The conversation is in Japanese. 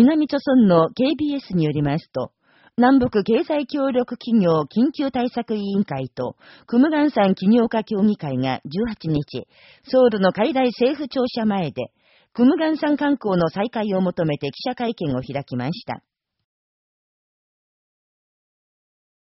南朝村の KBS によりますと、南北経済協力企業緊急対策委員会と、クムガン山企業家協議会が18日、ソウルの海外政府庁舎前で、クムガン山観光の再開を求めて記者会見を開きました。